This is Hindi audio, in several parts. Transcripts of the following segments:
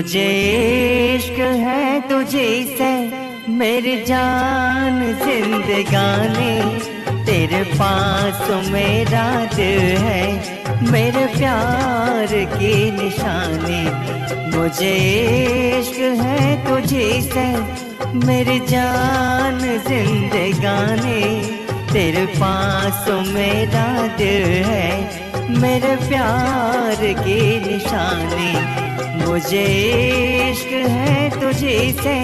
मुझे इश्क है तुझे से, मेरी जान जिंदगानी। तेरे पास मेरा दिल है, मेरे प्यार की निशानी। मुझे इश्क है तुझे से, मेरी जान जिंदगानी। तेरे पास मेरा दिल है मेरे प्यार की निशानी, मुझे इश्क है तुझे से।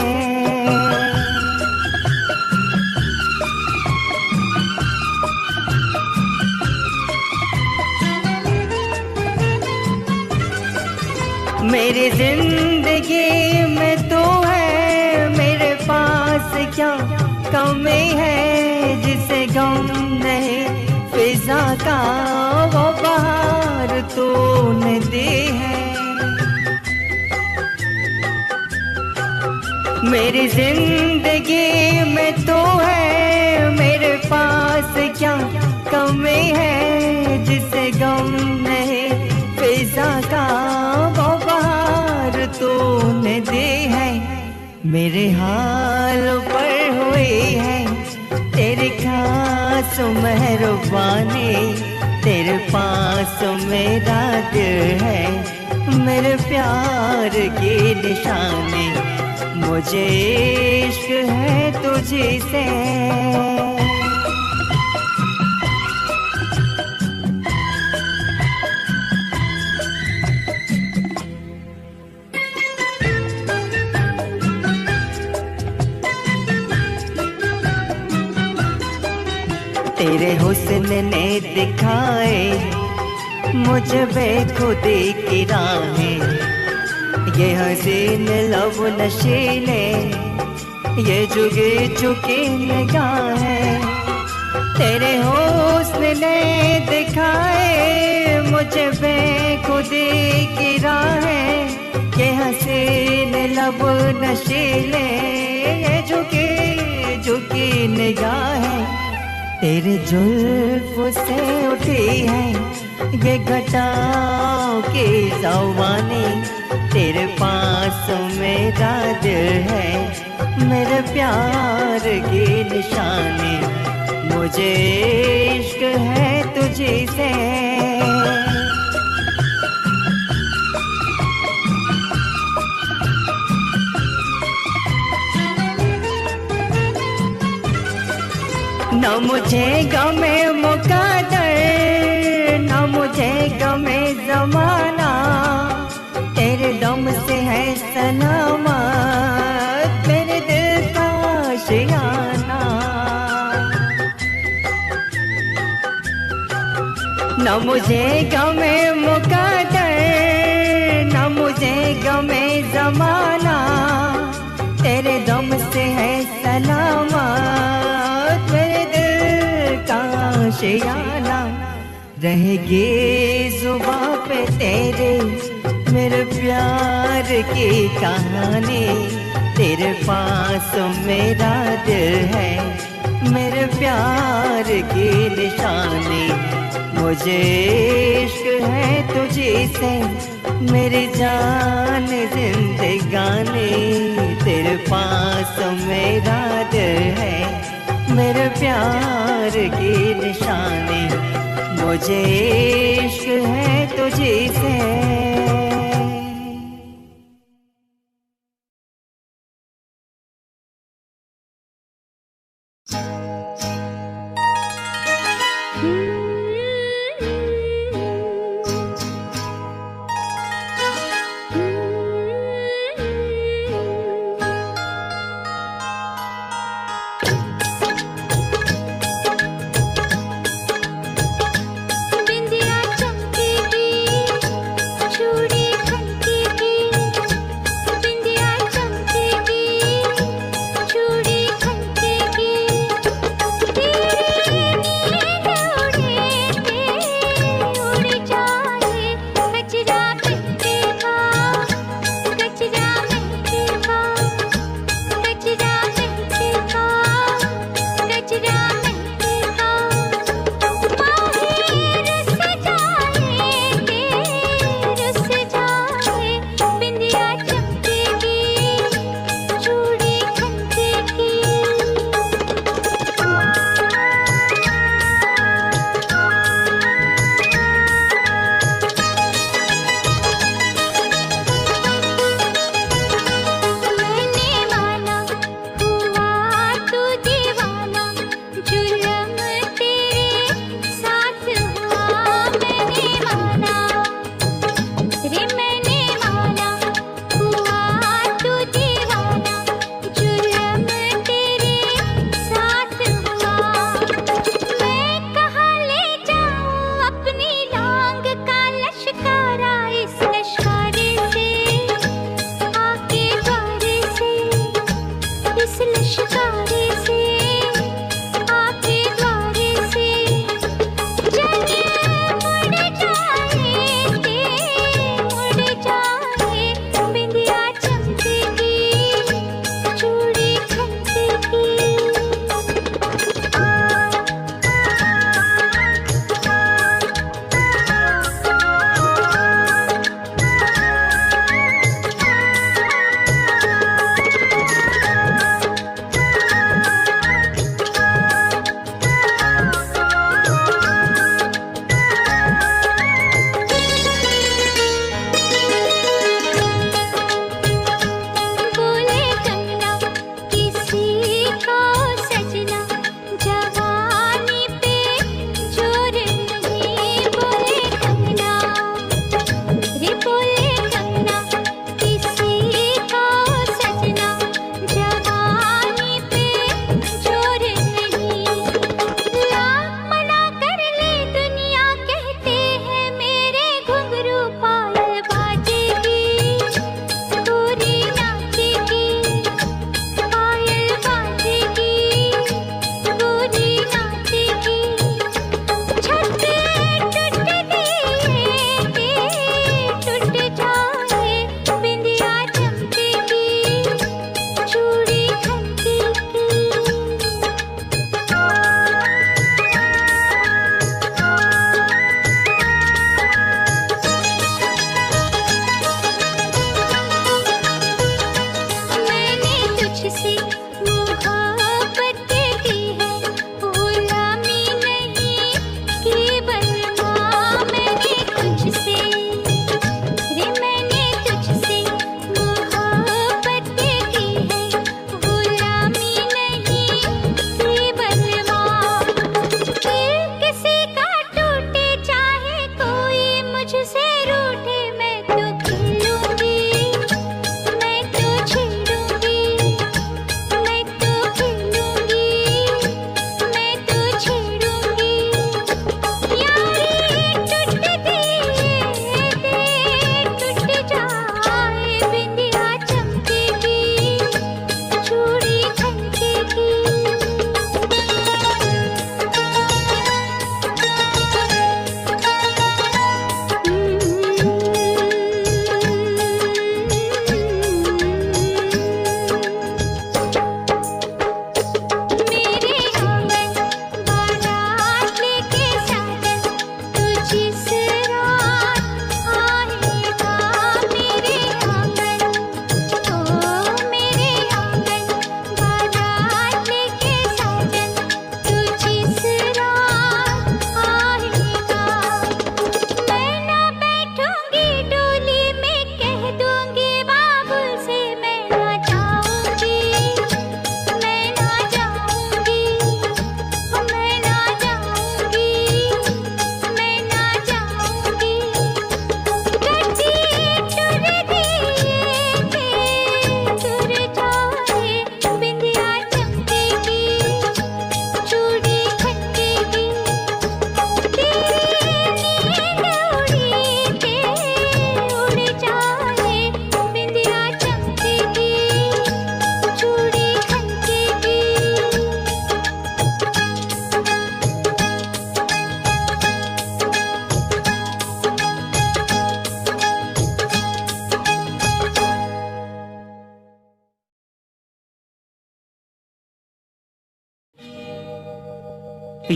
मेरी ज़िंदगी में तो है, मेरे पास क्या कमी है, जिसे गम नहीं फिजा का वो बाहर तूने दी है। मेरी ज़िंदगी में तो है, मेरे पास क्या कमी है? जिसे गम नहीं, फिजा का वो बाहर तो तूने दे है। मेरे हाल पर हुई है तेरी खास मेहरबानी, तेरे पास मेरा दिल है। मेरे प्यार की निशानी, मुझे इश्क है तुझे तेरे हुस्न ने दिखाए, मुझे बेखुदी की राहें ये हसीन लब नशीले ये जुगे चुके निगाहें तेरे हुस्न ने दिखाए, मुझे बेखुदी की राहें ये हसीन लब नशीले ये झुकी झुकी निगाहें तेरे जुल्फ से उठी है ये घटाओ के जवानी। तेरे पास मेरा दिल है, मेरे प्यार की निशानी। मुझे इश्क है तुझे से न मुझे गमे मुकादर, न मुझे गमे जमाना। तेरे दम से है सनामा तेरे दिल का शियाना। न मुझे गमे मुकादर, न मुझे गमे जमाना। तेरे दम से है सलामा शियाना रहेगी जुबा पे तेरे मेरे प्यार की कहानी। तेरे पास मेरा दिल है, मेरे प्यार की निशानी। मुझे इश्क है तुझे से, मेरी जान जिंदगानी। तेरे पास मेरा दिल है मेरे प्यार की निशानी। मुझे इश्क है तुझे से।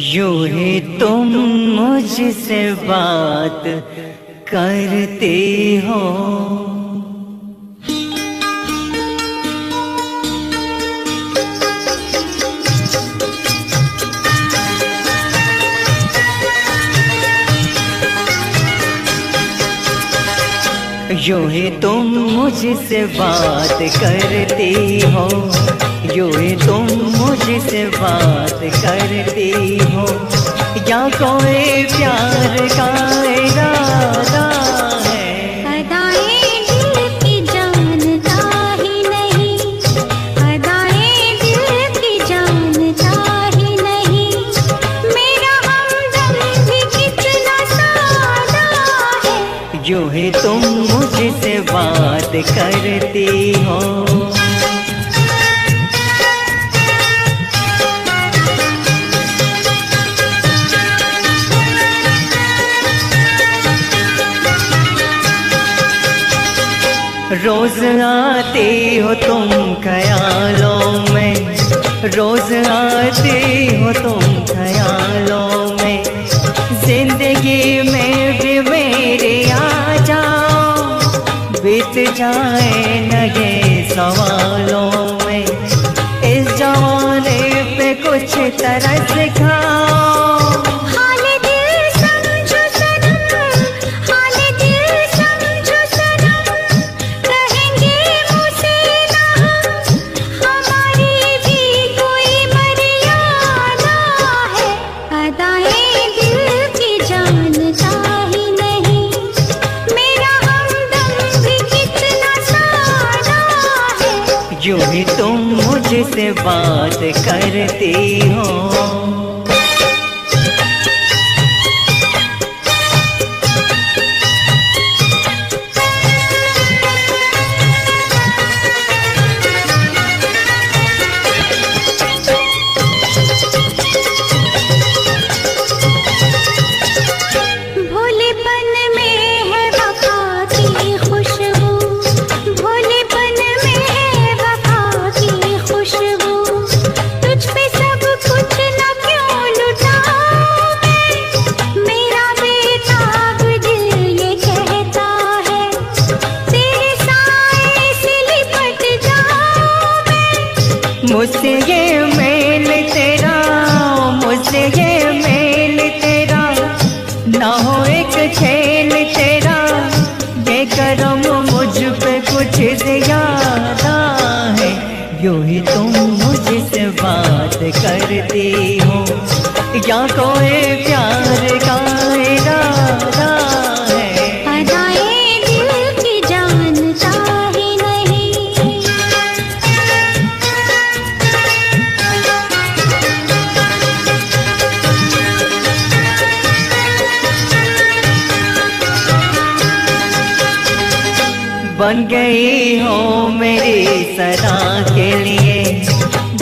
यूँ ही तुम मुझसे बात करते हो। यूँ ही तुम मुझसे बात करती हो यूँ ही तुम मुझसे बात करती हो। या कोई प्यार का इरादा अदाएँ दिल की जानता नहीं अदाएँ दिल की जानता नहीं। मेरा हमदम भी कितना सादा यूँ ही तुम बात करती हो। रोज आती हो तुम ख्यालों में, रोज आती हो तुम ख्यालों में। ज़िंदगी में भी मेरे आ जाओ बीत जाए न ये सवालों में। इस जमाने पे कुछ तरस खाओ। बात करती हो।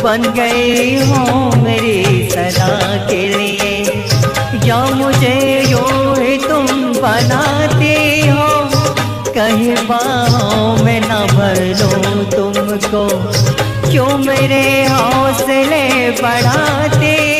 बन गए हो मेरी सदा के लिए। या मुझे यो ही तुम बनाते हो। कहीं बाहों में न भर लूँ तुमको। क्यों मेरे हौसले बढ़ाती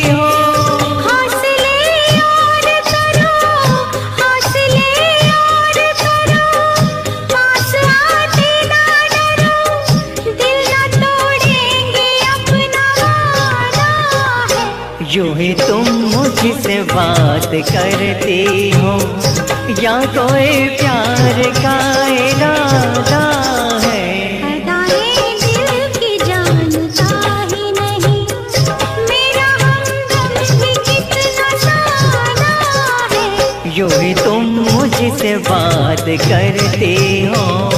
बात करती हूँ। या कोई प्यार का इरादा है? अदाएँ दिल की जानता नहीं। मेरा हमदम भी यूँ ही तुम मुझसे बात करती हो।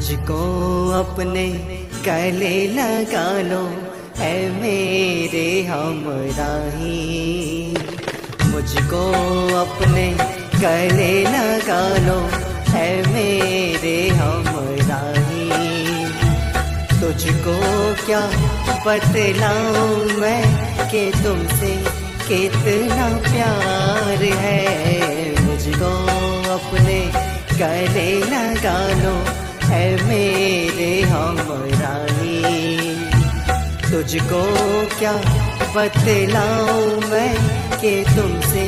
मुझको अपने गले लगा लो। है मेरे हम हमराही। मुझको अपने गले लगा लो। है मेरे हम हमराही। तुझको क्या बतलाऊं मैं कि तुमसे कितना प्यार है? मुझको अपने गले लगा लो। है मेरे हमराही तुझको क्या बतलाऊं मैं कि तुमसे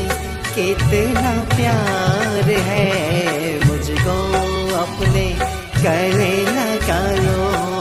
कितना प्यार है? मुझको अपने करे न लो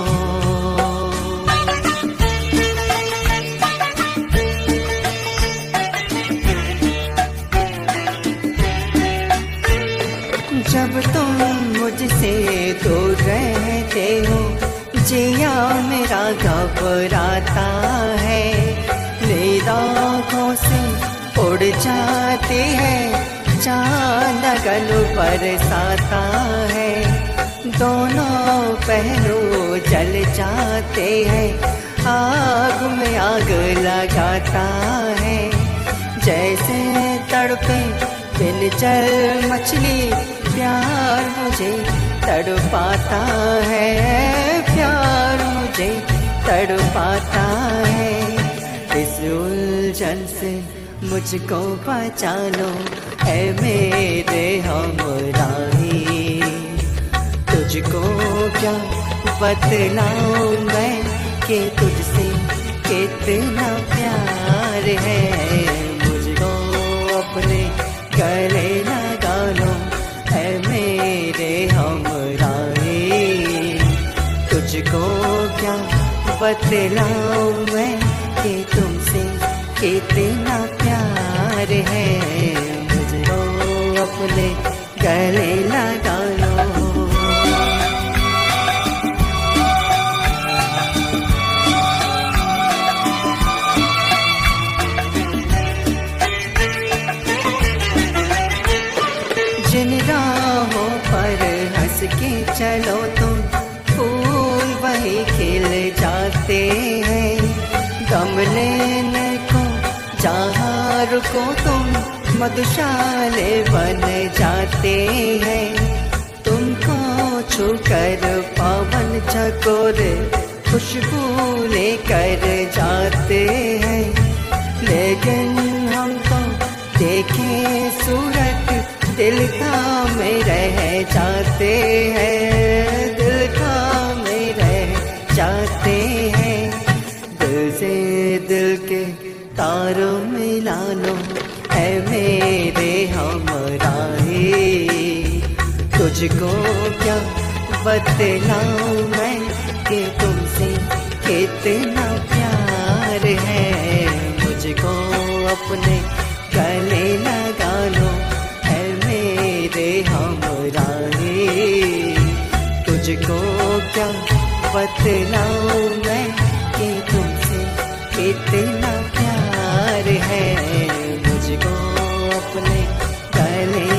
चाँद गल बरसाता है। दोनों पहलू जल जाते हैं। आग में आग लगाता है। जैसे तड़पे बिन जल मछली, प्यार मुझे तड़पाता है। प्यार मुझे तड़पाता है। इस उलझन से मुझको लो है मेरे हमराही। तुझको क्या बतलाऊं मैं, कि तुझसे कितना प्यार है? मुझको अपने गले लगा लो है मेरे हमराही। तुझको क्या बतलाऊं मैं, कि तुमसे कितना प्यार है मुझको अपने गले लगा मधुशाले बन जाते हैं। तुमको छूकर पावन चकोर खुशबू लेकर जाते हैं। लेकिन हम तो देखे सूरत दिल का तुझको क्या बतलाऊं मैं कि तुमसे कितना प्यार है? मुझको अपने गले लगा लो, है मेरे हमराही तुझको क्या बतलाऊं मैं कि तुमसे कितना प्यार है? मुझको अपने गले